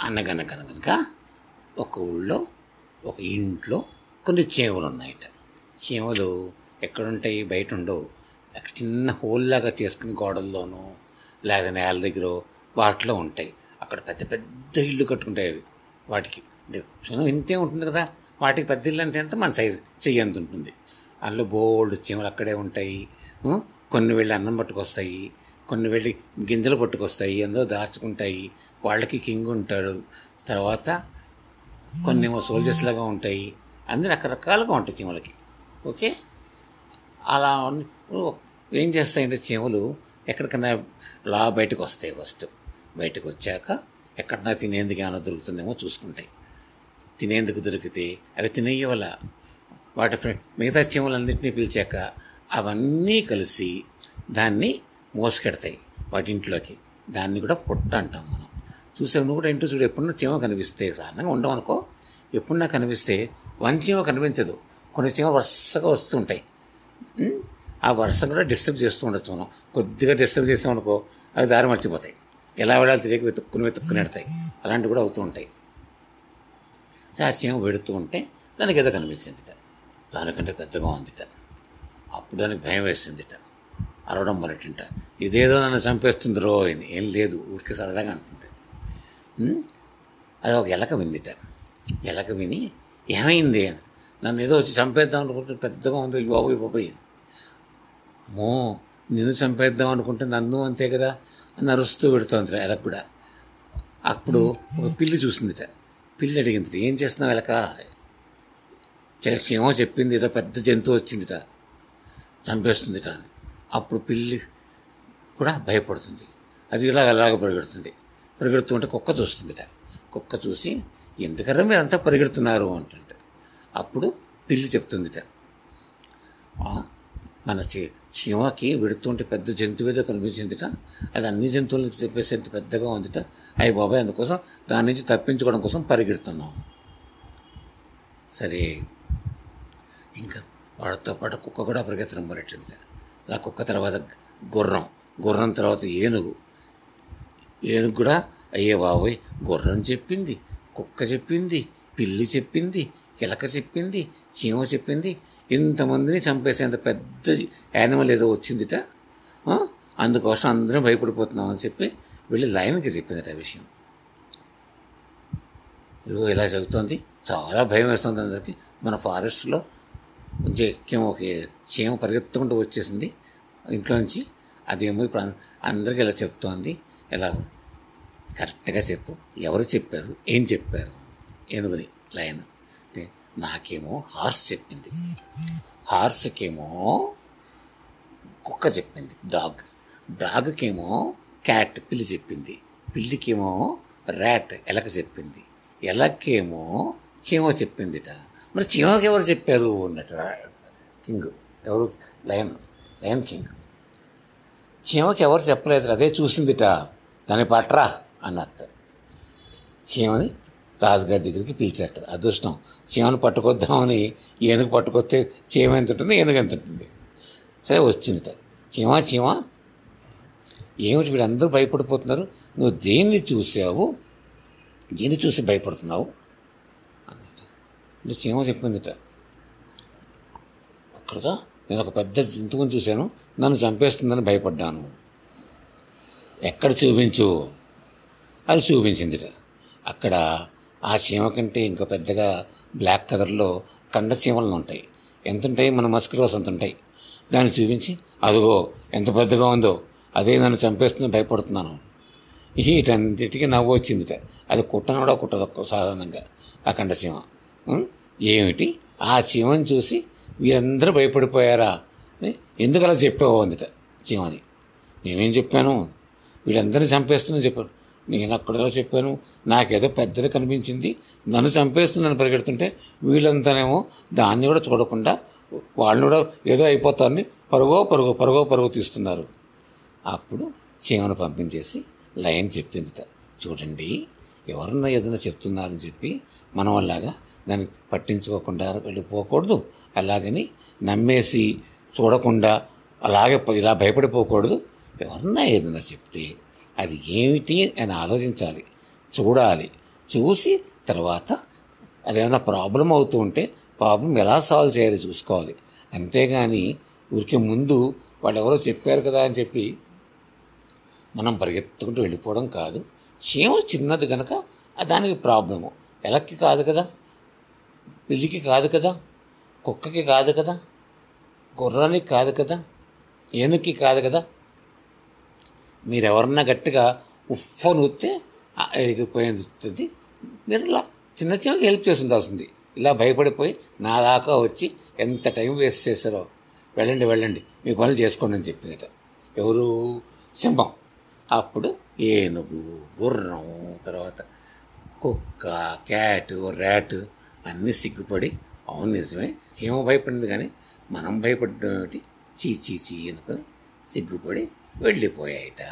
అనగనగనగనక ఒక ఊళ్ళో ఒక ఇంట్లో కొన్ని చీమలు ఉన్నాయట చీమలు ఎక్కడుంటాయి? బయట ఉండవు అక్కడ చిన్న హోల్లాగా చేసుకుని గోడల్లోనూ లేదా నేల దగ్గర వాటిలో ఉంటాయి. అక్కడ పెద్ద పెద్ద ఇల్లు కట్టుకుంటాయి అవి. వాటికి. అంటే ఇంతే ఉంటుంది కదా? వాటికి పెద్ద ఇల్లు అంటే ఎంత? మన సైజ్ చెయ్యంత ఉంటుంది. అందులో బోల్డ్ చీమలు అక్కడే ఉంటాయి. కొన్ని వెళ్ళి అన్నం పట్టుకొస్తాయి. కొన్ని వెళ్ళి గింజలు పట్టుకొస్తాయి ఎందో దాచుకుంటాయి వాళ్ళకి కింగ్ ఉంటాడు. తర్వాత కొన్ని ఏమో సోల్జర్స్ లాగా ఉంటాయి. అన్ని రకరకాలుగా ఉంటాయి చీమలకి. ఓకే? అలా ఏం చేస్తాయంటే చీమలు ఎక్కడికైనా లా బయటకు వస్తాయి ఫస్ట్ బయటకు వచ్చాక ఎక్కడన్నా తినేందుకు ఏమైనా దొరుకుతుందేమో చూసుకుంటాయి. తినేందుకు దొరికితే అవి తినేయవల వాటి మిగతా చీమలన్నింటినీ పిలిచాక అవన్నీ కలిసి దాన్ని మోసుకెడతాయి వాటి ఇంట్లోకి దాన్ని కూడా పుట్ట అంటాం మనం. చూసే నువ్వు కూడా ఇంట్లో చూడు ఎప్పుడన్నా చీమ కనిపిస్తే సాధారణంగా ఉండవు అనుకో. ఎప్పుడన్నా కనిపిస్తే వన్ చీమ కనిపించదు. కొన్ని చీమ వరుసగా వస్తుంటాయి ఆ వరుస కూడా డిస్టర్బ్ చేస్తూ ఉండొచ్చు మనం. కొద్దిగా డిస్టర్బ్ చేసాం అనుకో అవి దారి మర్చిపోతాయి. ఎలా వెళ్ళాలి తెలియక వెతుక్కుని వెతుక్కుని పెడతాయి అలాంటివి కూడా అవుతూ ఉంటాయి. సో ఆ చీమ పెడుతూ ఉంటే దానికి ఏదో కనిపించింది దానికంటే పెద్దగా ఉందిట. అప్పుడు దానికి భయం వేసిందిట. అరవడం మొదటింట ఇదేదో నన్ను చంపేస్తుంది రో అని. ఏం లేదు ఊరికి సరదాగా అంటుంది. అది ఒక ఎలక విందిట. ఎలక విని ఏమైంది అని. నన్ను ఏదో వచ్చి చంపేద్దాం అనుకుంటే పెద్దగా ఉంది బాబు బాబోయ్ మో నిన్ను చంపేద్దాం అనుకుంటే నన్ను అంతే కదా అని అరుస్తూ పెడుతోంది ఎలక కూడా. అప్పుడు ఒక పిల్లి చూసిందిట. పిల్లి అడిగింది ఏం చేస్తున్నావు ఎలక? ఏమో చెప్పింది ఏదో పెద్ద జంతువు వచ్చిందిట. చంపేస్తుందిట అని. అప్పుడు పిల్లి కూడా భయపడుతుంది. అది ఇలాగ అలాగ పరిగెడుతుంది. పరిగెడుతుంటే కుక్క చూస్తుంది కుక్క చూసి ఎందుకన్నా మీరు అంతా పరిగెడుతున్నారు? అంటుంటే. అప్పుడు పిల్లి చెప్తుందిట. మన చీ చీమకి వెడుతుంటే పెద్ద జంతువు ఏదో కనిపించిందిట. అది అన్ని జంతువులకు చెప్పేసి ఎంత పెద్దగా ఉందిట. అయ్యి బాబాయ్ అందుకోసం దాని నుంచి తప్పించుకోవడం కోసం పరిగెడుతున్నాం. సరే. ఇంకా వాడితో పాటు కుక్క కూడా పరిగెత్తడం మొదలెట్టింది ఆ కుక్క తర్వాత గుర్రం. గుర్రం తర్వాత ఏనుగు. ఏనుగు కూడా అయ్యే బాబోయ్ గుర్రం చెప్పింది కుక్క చెప్పింది పిల్లి చెప్పింది కిలక చెప్పింది చీమ చెప్పింది. ఇంతమందిని చంపేసేంత పెద్ద యానిమల్ ఏదో వచ్చిందిట. అందుకోసం అందరం భయపడిపోతున్నాం అని చెప్పి వెళ్ళి లయన్కి చెప్పిందట ఆ విషయం. ఇదిగో ఇలా చెబుతోంది. చాలా భయం వేస్తుంది అందరికీ. మన ఫారెస్ట్లో ఎక్కేమో ఒక చీమ పరిగెత్తుకుంటూ వచ్చేసింది. ఇంట్లో నుంచి అదేమో ఇప్పుడు అందరికీ ఇలా చెప్తోంది. ఎలా కరెక్ట్గా చెప్పు. ఎవరు చెప్పారు? ఏం చెప్పారు? ఎందుకని లైన్. అంటే నాకేమో హార్స్ చెప్పింది. హార్స్కేమో కుక్క చెప్పింది. డాగ్. డాగ్కేమో క్యాట్ పిల్లి చెప్పింది. పిల్లికేమో ర్యాట్ ఎలక చెప్పింది. ఎలకేమో చీమ చెప్పిందిట. మరి చీమకి ఎవరు చెప్పారు అన్నట్టు కింగ్. ఎవరు? లయన్. Lion king. చీమకి ఎవరు చెప్పలేదు అదే చూసిందిట. దాని పట్రా అన్నట్టు. చీమని రాజుగారి దగ్గరికి పిలిచారట. అదృష్టం. చీమను పట్టుకొద్దామని ఏనుగు పట్టుకొస్తే చీమ ఎంత ఉంటుంది ఏనుగు ఎంత ఉంటుంది? సరే వచ్చిందిట. చీమ చీమ ఏమిటి వీళ్ళందరూ భయపడిపోతున్నారు? నువ్వు దేన్ని చూసావు? దీన్ని చూసి భయపడుతున్నావు? అన్నది అంటే చీమ చెప్పిందిట. అక్కడ నేను ఒక పెద్ద జంతువుని చూశాను. నన్ను చంపేస్తుందని భయపడ్డాను. ఎక్కడ చూపించు? అది చూపించిందిట. అక్కడ ఆ చీమ కంటే ఇంకా పెద్దగా బ్లాక్ కలర్లో కండ చీమలు ఉంటాయి. ఎంత ఉంటాయి మన మస్కిరోస్ అంత ఉంటాయి దాన్ని చూపించి అదిగో ఎంత పెద్దగా ఉందో అదే నన్ను చంపేస్తుందని భయపడుతున్నాను. వీటన్నిటికీ నవ్వు వచ్చిందిట. అది కుట్టను కూడా కుట్టదు ఒక్క సాధారణంగా ఆ కండసీమ ఏమిటి? ఆ చీమని చూసి వీరందరూ భయపడిపోయారా? ఎందుకు అలా చెప్పావు అందిట చీమని నేనేం చెప్పాను? వీళ్ళందరినీ చంపేస్తుందని చెప్పాను. నేను అక్కడ చెప్పాను? నాకేదో పెద్దది కనిపించింది. నన్ను చంపేస్తుందని పరిగెడుతుంటే వీళ్ళంతానేమో దాన్ని కూడా చూడకుండా వాళ్ళు కూడా ఏదో అయిపోతారని పరుగో పరుగు పరుగో పరుగు తీస్తున్నారు. అప్పుడు చీమను పంపించేసి లయన్ చెప్పింది చూడండి ఎవరన్నా ఏదైనా చెప్తున్నారని చెప్పి మనం అలాగా దాన్ని పట్టించుకోకుండా వెళ్ళిపోకూడదు. అలాగని నమ్మేసి చూడకుండా అలాగే ఇలా భయపడిపోకూడదు. ఎవరన్నా ఏదైనా చెప్తే అది ఏమిటి అని ఆలోచించాలి. చూడాలి. చూసి తర్వాత అదేమైనా ప్రాబ్లం అవుతూ ఉంటే ప్రాబ్లం ఎలా సాల్వ్ చేయాలి చూసుకోవాలి. అంతేగాని ఊరికే ముందు వాళ్ళు ఎవరో చెప్పారు కదా అని చెప్పి మనం పరిగెత్తుకుంటూ వెళ్ళిపోవడం కాదు. క్షేమం చిన్నది కనుక దానికి ప్రాబ్లము. ఎలక్కి కాదు కదా. పిల్లికి కాదు కదా కుక్కకి కాదు కదా గుర్రానికి కాదు కదా ఏనుక్కి కాదు కదా. మీరెవరన్నా గట్టిగా ఉఫ్ అని ఊస్తే వస్తుంది మీరు ఇలా చిన్న చిన్నగా హెల్ప్ చేసి ఉండాల్సింది ఇలా భయపడిపోయి నా దాకా వచ్చి ఎంత టైం వేస్ట్ చేశారో. వెళ్ళండి వెళ్ళండి మీ పనులు చేసుకోండి అని చెప్పేది ఎవరు? సింహం. అప్పుడు ఏనుగు గుర్రం తర్వాత కుక్క క్యాటు ర్యాటు అన్నీ సిగ్గుపడి అవును నిజమే చీమ భయపడింది కానీ మనం భయపడినటి చీ చీ చీ అనుకుని సిగ్గుపడి వెళ్ళిపోయాయట.